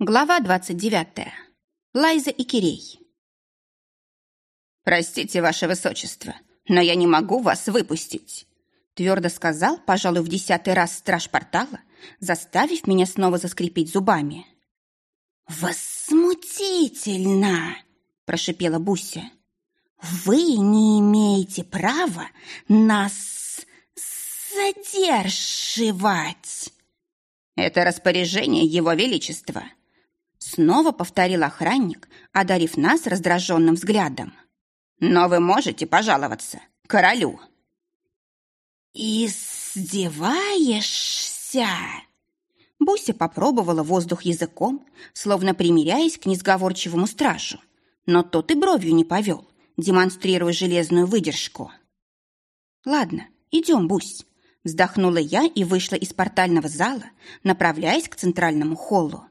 Глава 29. Лайза и Кирей. «Простите, ваше высочество, но я не могу вас выпустить», твердо сказал, пожалуй, в десятый раз страж портала, заставив меня снова заскрипеть зубами. «Возмутительно!» – прошипела Буся. «Вы не имеете права нас задерживать!» «Это распоряжение Его Величества», Снова повторил охранник, одарив нас раздраженным взглядом. «Но вы можете пожаловаться королю». «Издеваешься?» Буся попробовала воздух языком, словно примиряясь к несговорчивому стражу. Но тот и бровью не повел, демонстрируя железную выдержку. «Ладно, идем, Бусь», — вздохнула я и вышла из портального зала, направляясь к центральному холлу.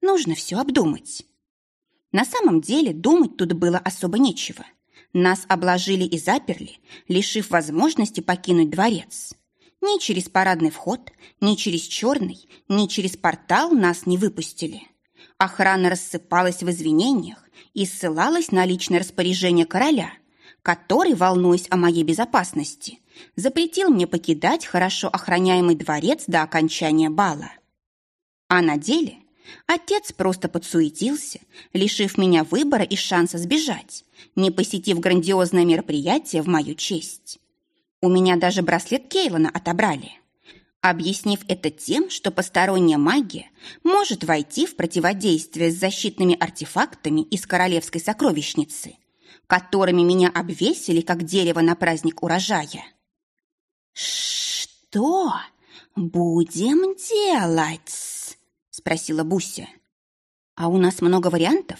Нужно все обдумать. На самом деле думать тут было особо нечего. Нас обложили и заперли, лишив возможности покинуть дворец. Ни через парадный вход, ни через черный, ни через портал нас не выпустили. Охрана рассыпалась в извинениях и ссылалась на личное распоряжение короля, который, волнуясь о моей безопасности, запретил мне покидать хорошо охраняемый дворец до окончания бала. А на деле Отец просто подсуетился, лишив меня выбора и шанса сбежать, не посетив грандиозное мероприятие в мою честь. У меня даже браслет Кейлона отобрали, объяснив это тем, что посторонняя магия может войти в противодействие с защитными артефактами из королевской сокровищницы, которыми меня обвесили как дерево на праздник урожая. «Что будем делать?» Спросила Буся. А у нас много вариантов?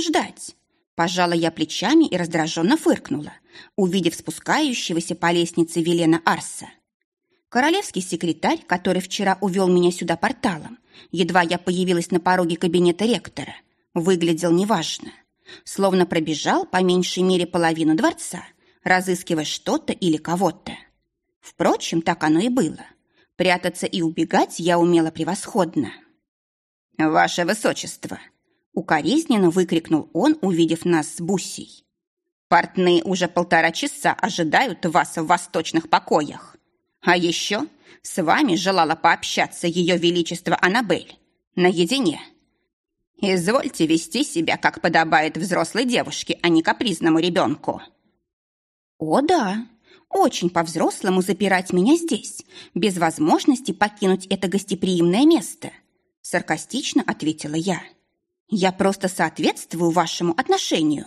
Ждать. Пожала я плечами и раздраженно фыркнула, увидев спускающегося по лестнице Велена Арса. Королевский секретарь, который вчера увел меня сюда порталом, едва я появилась на пороге кабинета ректора, выглядел неважно. Словно пробежал по меньшей мере половину дворца, разыскивая что-то или кого-то. Впрочем, так оно и было. Прятаться и убегать я умела превосходно. «Ваше высочество!» Укоризненно выкрикнул он, увидев нас с Бусей. «Портные уже полтора часа ожидают вас в восточных покоях. А еще с вами желала пообщаться ее величество Аннабель. Наедине. Извольте вести себя, как подобает взрослой девушке, а не капризному ребенку». «О да, очень по-взрослому запирать меня здесь, без возможности покинуть это гостеприимное место». Саркастично ответила я. Я просто соответствую вашему отношению.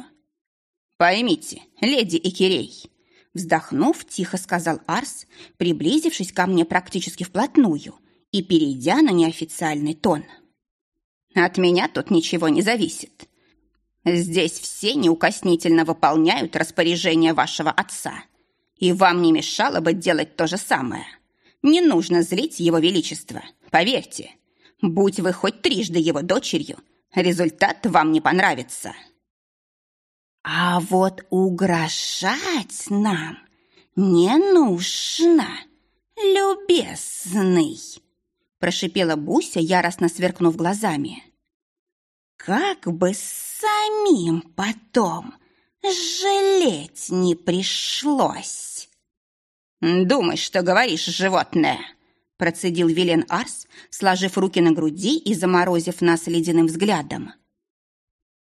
Поймите, леди Экирей, вздохнув, тихо сказал Арс, приблизившись ко мне практически вплотную и перейдя на неофициальный тон. От меня тут ничего не зависит. Здесь все неукоснительно выполняют распоряжения вашего отца. И вам не мешало бы делать то же самое. Не нужно злить его величество, поверьте. Будь вы хоть трижды его дочерью, результат вам не понравится. А вот угрожать нам не нужно, любезный, прошипела Буся, яростно сверкнув глазами. Как бы самим потом жалеть не пришлось. Думай, что говоришь, животное, процедил Вилен Арс, сложив руки на груди и заморозив нас ледяным взглядом.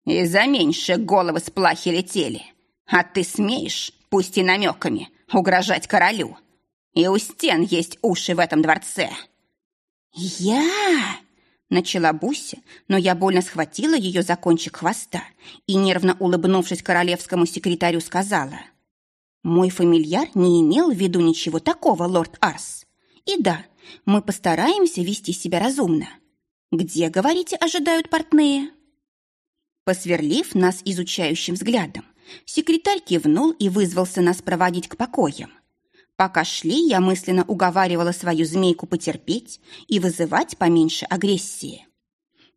«И за меньше головы с плахи летели, а ты смеешь, пусть и намеками, угрожать королю. И у стен есть уши в этом дворце». «Я...» — начала Буся, но я больно схватила ее за кончик хвоста и, нервно улыбнувшись королевскому секретарю, сказала. «Мой фамильяр не имел в виду ничего такого, лорд Арс. И да, мы постараемся вести себя разумно. Где, говорите, ожидают портные?» Посверлив нас изучающим взглядом, секретарь кивнул и вызвался нас проводить к покоям. Пока шли, я мысленно уговаривала свою змейку потерпеть и вызывать поменьше агрессии.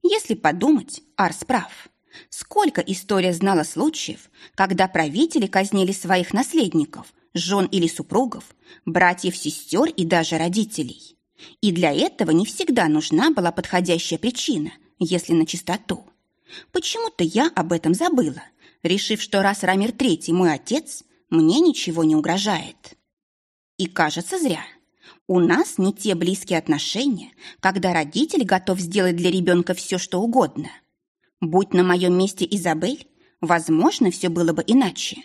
Если подумать, Арс прав. Сколько история знала случаев, когда правители казнили своих наследников, жен или супругов, братьев, сестер и даже родителей. И для этого не всегда нужна была подходящая причина, если на чистоту. Почему-то я об этом забыла, решив, что раз Рамир Третий мой отец, мне ничего не угрожает. И кажется, зря. У нас не те близкие отношения, когда родитель готов сделать для ребенка все, что угодно. Будь на моем месте Изабель, возможно, все было бы иначе.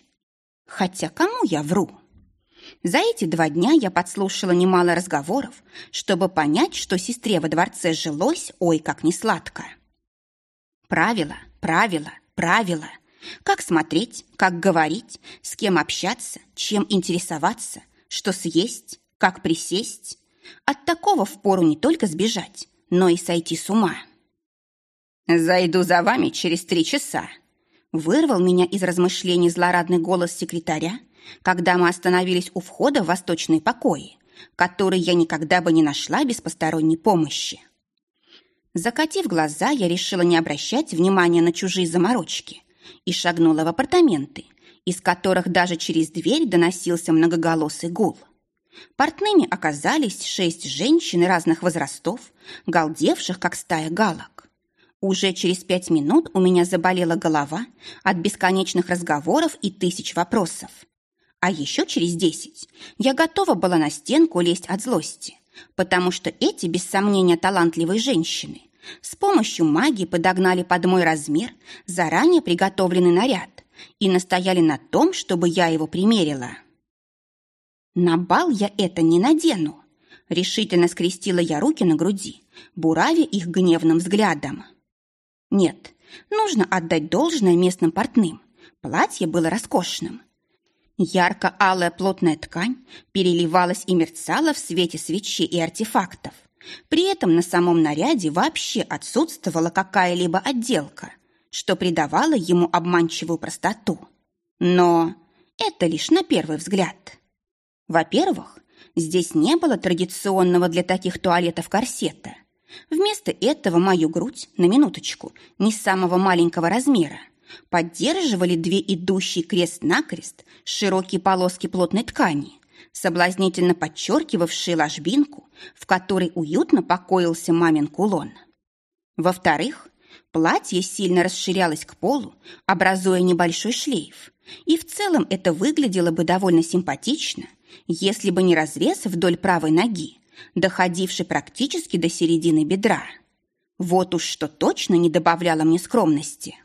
Хотя кому я вру? За эти два дня я подслушала немало разговоров, чтобы понять, что сестре во дворце жилось ой как несладко. Правила, правила, правила. Как смотреть, как говорить, с кем общаться, чем интересоваться, что съесть, как присесть. От такого впору не только сбежать, но и сойти с ума. «Зайду за вами через три часа», вырвал меня из размышлений злорадный голос секретаря, когда мы остановились у входа в восточные покои, который я никогда бы не нашла без посторонней помощи. Закатив глаза, я решила не обращать внимания на чужие заморочки и шагнула в апартаменты, из которых даже через дверь доносился многоголосый гул. Портными оказались шесть женщин разных возрастов, галдевших, как стая галок. Уже через пять минут у меня заболела голова от бесконечных разговоров и тысяч вопросов. А еще через десять я готова была на стенку лезть от злости, потому что эти, без сомнения, талантливые женщины с помощью магии подогнали под мой размер заранее приготовленный наряд и настояли на том, чтобы я его примерила. На бал я это не надену. Решительно скрестила я руки на груди, буравя их гневным взглядом. Нет, нужно отдать должное местным портным. Платье было роскошным, Ярко-алая плотная ткань переливалась и мерцала в свете свечей и артефактов. При этом на самом наряде вообще отсутствовала какая-либо отделка, что придавало ему обманчивую простоту. Но это лишь на первый взгляд. Во-первых, здесь не было традиционного для таких туалетов корсета. Вместо этого мою грудь, на минуточку, не самого маленького размера, поддерживали две идущие крест-накрест широкие полоски плотной ткани, соблазнительно подчеркивавшие ложбинку, в которой уютно покоился мамин кулон. Во-вторых, платье сильно расширялось к полу, образуя небольшой шлейф, и в целом это выглядело бы довольно симпатично, если бы не разрез вдоль правой ноги, доходивший практически до середины бедра. Вот уж что точно не добавляло мне скромности.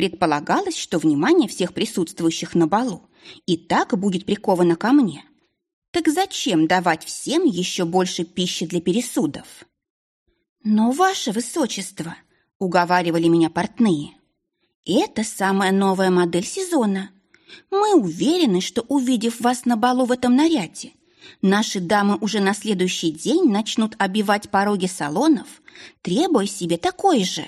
Предполагалось, что внимание всех присутствующих на балу и так будет приковано ко мне. Так зачем давать всем еще больше пищи для пересудов? Но, ваше высочество, уговаривали меня портные, это самая новая модель сезона. Мы уверены, что, увидев вас на балу в этом наряде, наши дамы уже на следующий день начнут обивать пороги салонов, требуя себе такой же.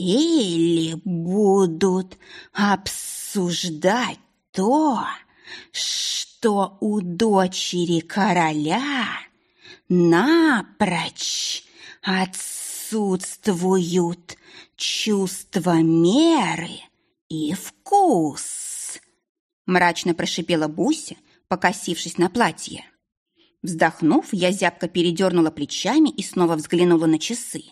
Или будут обсуждать то, что у дочери короля напрочь отсутствуют чувства меры и вкус. Мрачно прошипела Буся, покосившись на платье. Вздохнув, я зябко передернула плечами и снова взглянула на часы.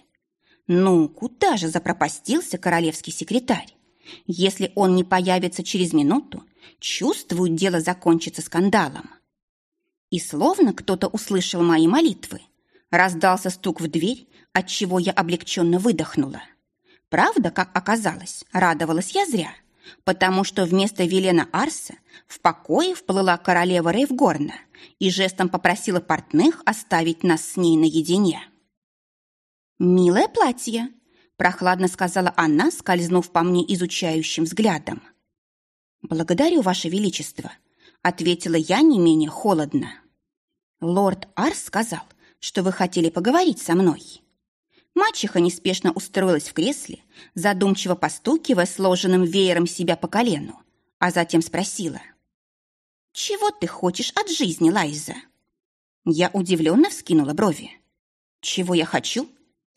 Ну, куда же запропастился королевский секретарь? Если он не появится через минуту, чувствую, дело закончится скандалом. И словно кто-то услышал мои молитвы, раздался стук в дверь, от чего я облегченно выдохнула. Правда, как оказалось, радовалась я зря, потому что вместо Велена Арса в покое вплыла королева Рейвгорна и жестом попросила портных оставить нас с ней наедине. «Милое платье», – прохладно сказала она, скользнув по мне изучающим взглядом. «Благодарю, Ваше Величество», – ответила я не менее холодно. «Лорд Арс сказал, что вы хотели поговорить со мной». Мачеха неспешно устроилась в кресле, задумчиво постукивая сложенным веером себя по колену, а затем спросила. «Чего ты хочешь от жизни, Лайза?» Я удивленно вскинула брови. «Чего я хочу?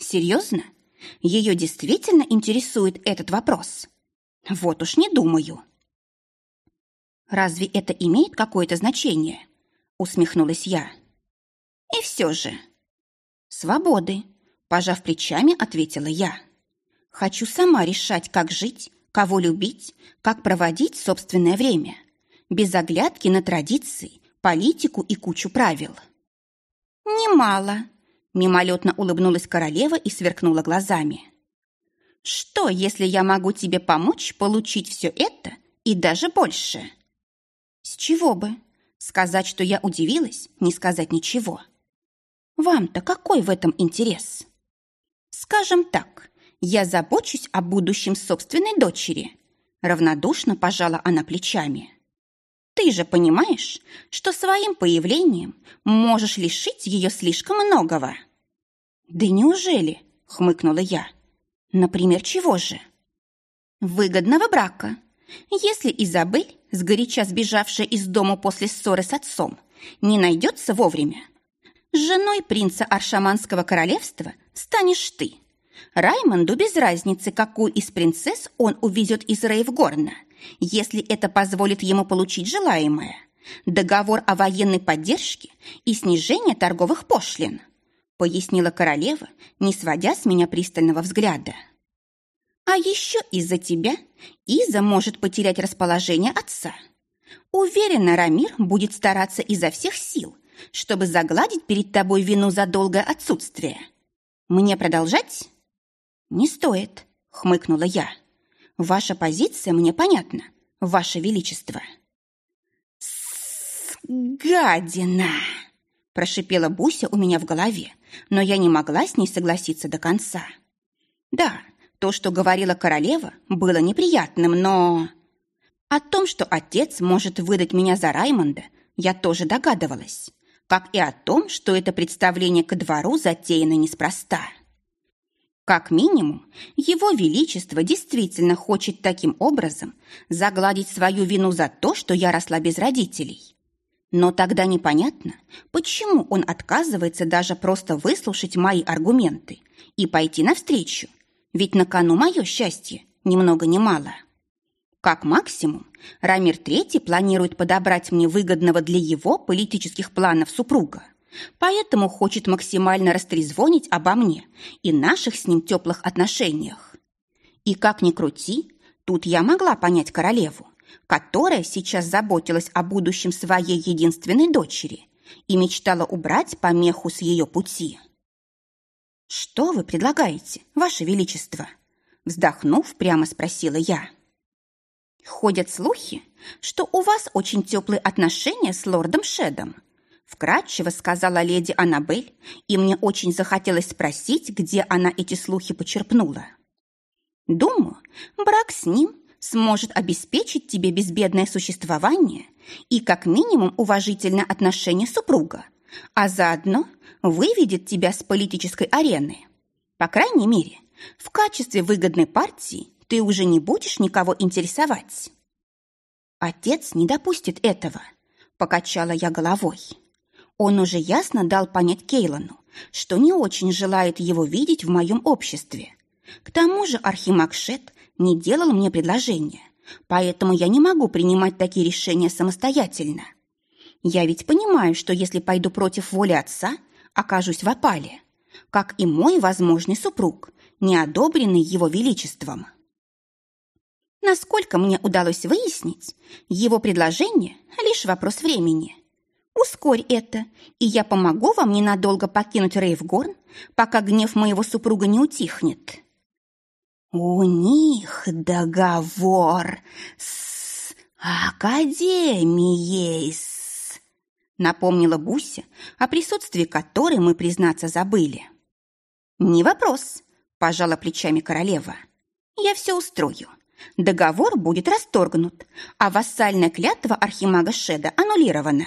Серьезно? Ее действительно интересует этот вопрос? Вот уж не думаю. Разве это имеет какое-то значение? Усмехнулась я. И все же. Свободы, Пожав плечами, ответила я. Хочу сама решать, как жить, кого любить, как проводить собственное время. Без оглядки на традиции, политику и кучу правил. Немало. Мимолетно улыбнулась королева и сверкнула глазами. Что, если я могу тебе помочь получить все это и даже больше? С чего бы? Сказать, что я удивилась, не сказать ничего. Вам-то какой в этом интерес? Скажем так, я забочусь о будущем собственной дочери. Равнодушно пожала она плечами. Ты же понимаешь, что своим появлением можешь лишить ее слишком многого. Да неужели? Хмыкнула я. Например, чего же? Выгодного брака. Если Изабель, сгоряча сбежавшая из дома после ссоры с отцом, не найдется вовремя, женой принца Аршаманского королевства станешь ты. Раймонду без разницы, какую из принцесс он увезет из Рейвгорна, если это позволит ему получить желаемое. Договор о военной поддержке и снижение торговых пошлин, пояснила королева, не сводя с меня пристального взгляда. А еще из-за тебя Иза может потерять расположение отца. Уверена, Рамир будет стараться изо всех сил, чтобы загладить перед тобой вину за долгое отсутствие. Мне продолжать? Не стоит, хмыкнула я. Ваша позиция мне понятна, ваше величество. Гадина! прошипела Буся у меня в голове, но я не могла с ней согласиться до конца. Да, то, что говорила королева, было неприятным, но... О том, что отец может выдать меня за Раймонда, я тоже догадывалась, как и о том, что это представление ко двору затеяно неспроста. Как минимум, его величество действительно хочет таким образом загладить свою вину за то, что я росла без родителей. Но тогда непонятно, почему он отказывается даже просто выслушать мои аргументы и пойти навстречу, ведь на кону мое счастье, ни много ни мало. Как максимум, Рамир III планирует подобрать мне выгодного для его политических планов супруга, поэтому хочет максимально растрезвонить обо мне и наших с ним теплых отношениях. И как ни крути, тут я могла понять королеву, которая сейчас заботилась о будущем своей единственной дочери и мечтала убрать помеху с ее пути. «Что вы предлагаете, Ваше Величество?» Вздохнув, прямо спросила я. «Ходят слухи, что у вас очень теплые отношения с лордом Шедом», вкратчиво сказала леди Аннабель, и мне очень захотелось спросить, где она эти слухи почерпнула. «Думаю, брак с ним сможет обеспечить тебе безбедное существование и как минимум уважительное отношение супруга, а заодно выведет тебя с политической арены. По крайней мере, в качестве выгодной партии ты уже не будешь никого интересовать. Отец не допустит этого, покачала я головой. Он уже ясно дал понять Кейлану, что не очень желает его видеть в моем обществе. К тому же Архимаг Шет не делал мне предложения, поэтому я не могу принимать такие решения самостоятельно. Я ведь понимаю, что если пойду против воли отца, окажусь в опале, как и мой возможный супруг, не одобренный его величеством. Насколько мне удалось выяснить, его предложение – лишь вопрос времени. Ускорь это, и я помогу вам ненадолго покинуть Рейвгорн, пока гнев моего супруга не утихнет. У них договор с Академией, напомнила Буся, о присутствии которой мы, признаться, забыли. «Не вопрос», – пожала плечами королева. «Я все устрою. Договор будет расторгнут, а вассальная клятва архимага Шеда аннулирована.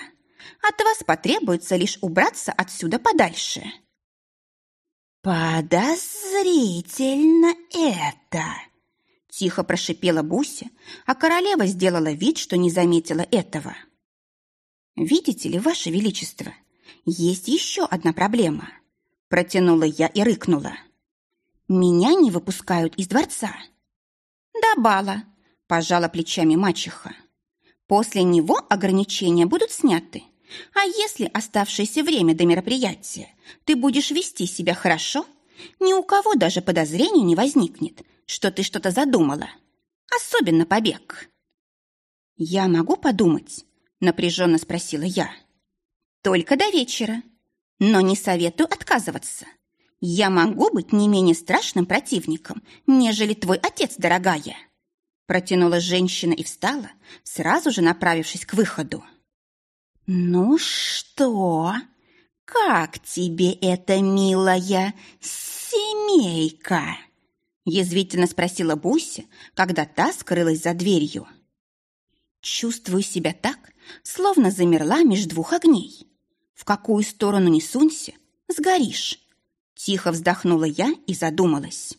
От вас потребуется лишь убраться отсюда подальше». «Подозрительно это!» Тихо прошипела Буся, а королева сделала вид, что не заметила этого. «Видите ли, Ваше Величество, есть еще одна проблема». Протянула я и рыкнула. «Меня не выпускают из дворца». «Да, бала», – пожала плечами мачеха. «После него ограничения будут сняты. А если оставшееся время до мероприятия ты будешь вести себя хорошо, ни у кого даже подозрения не возникнет, что ты что-то задумала. Особенно побег. «Я могу подумать?» – напряженно спросила я. «Только до вечера. Но не советую отказываться. Я могу быть не менее страшным противником, нежели твой отец, дорогая». Протянула женщина и встала, сразу же направившись к выходу. «Ну что? Как тебе эта милая семейка?» Язвительно спросила Буся, когда та скрылась за дверью. Чувствую себя так, словно замерла между двух огней. В какую сторону не сунься, сгоришь. Тихо вздохнула я и задумалась.